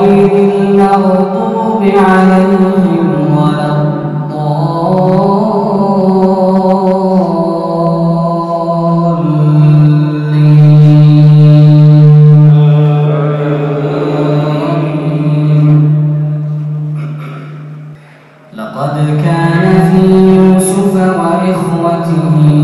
غير المغضوب عليهم ولا لقد كان في يوسف وإخوته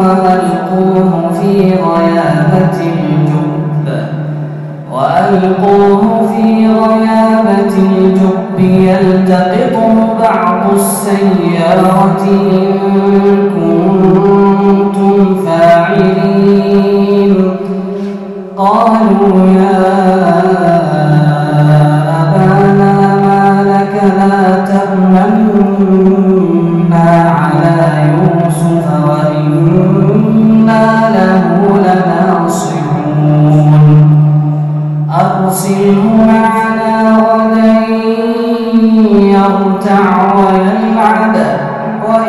وألقوه في غيابة الجب. وألقوه في غيابة الجب. يلتقطه بعض السيارة إن كنتم فاعلين. قالوا يا أبانا ما لك لا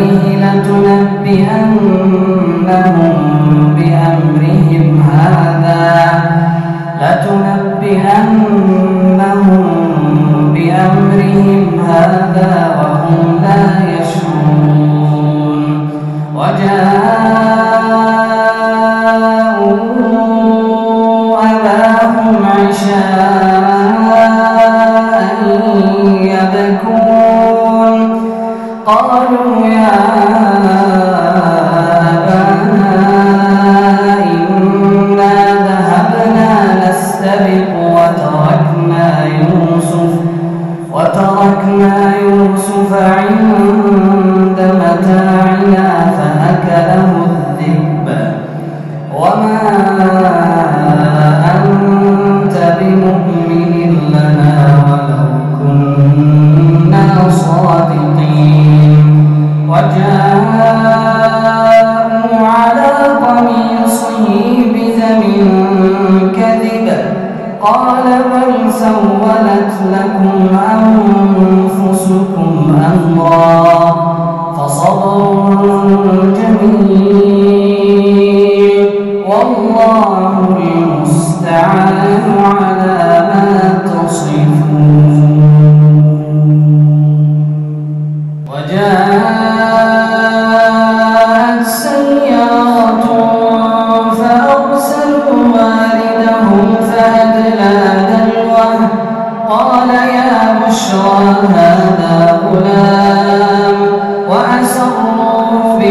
إليه لتنبئنهم بأمرهم هذا. بل سولت لكم أنفسكم أمرا فصبر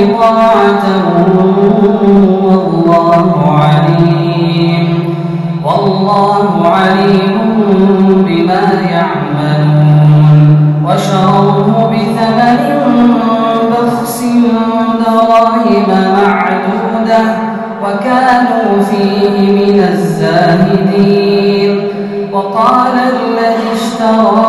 بضاعة والله عليم. والله عليم بما يعملون. وشروه بثمن بخس دراهم معدودة وكانوا فيه من الزاهدين. وقال الذي اشتراه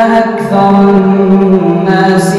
أكثر الناس.